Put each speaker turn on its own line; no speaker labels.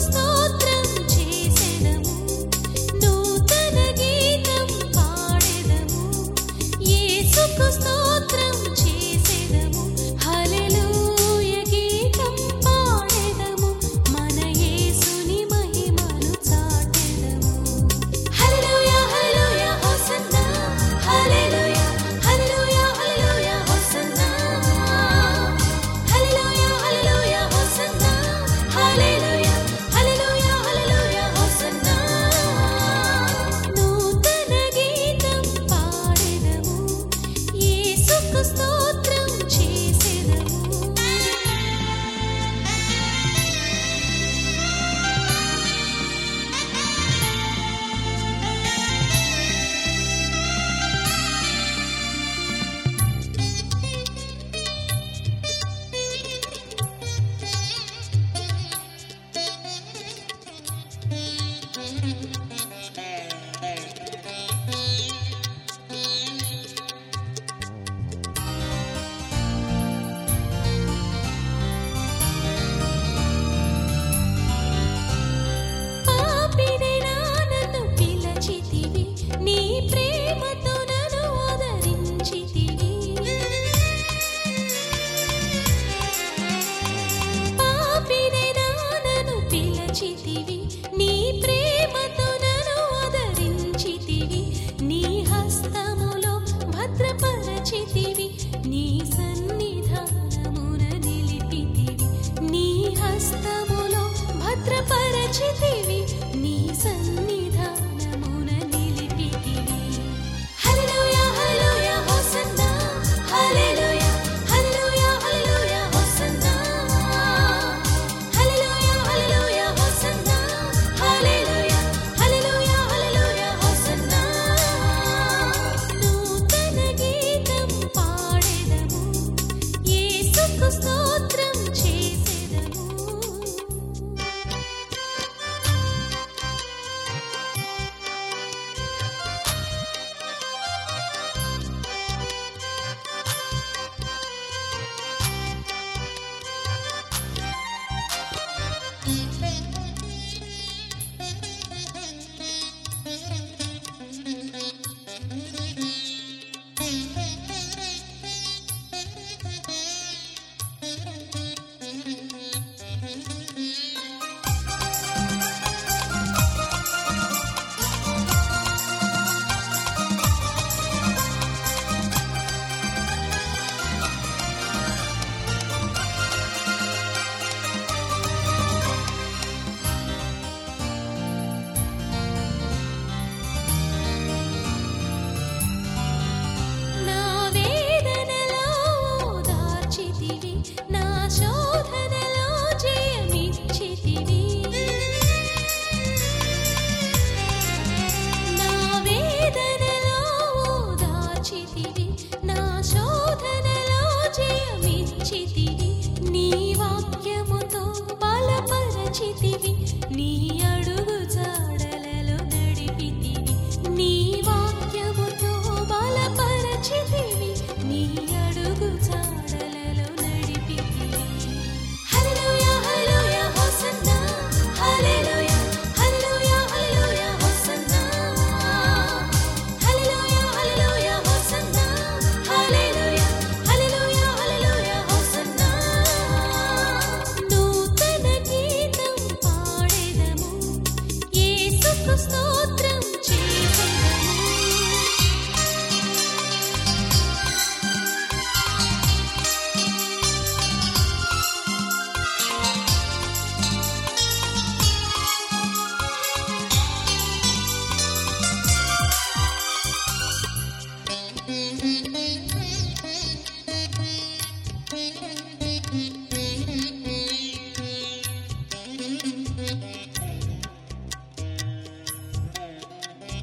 stars.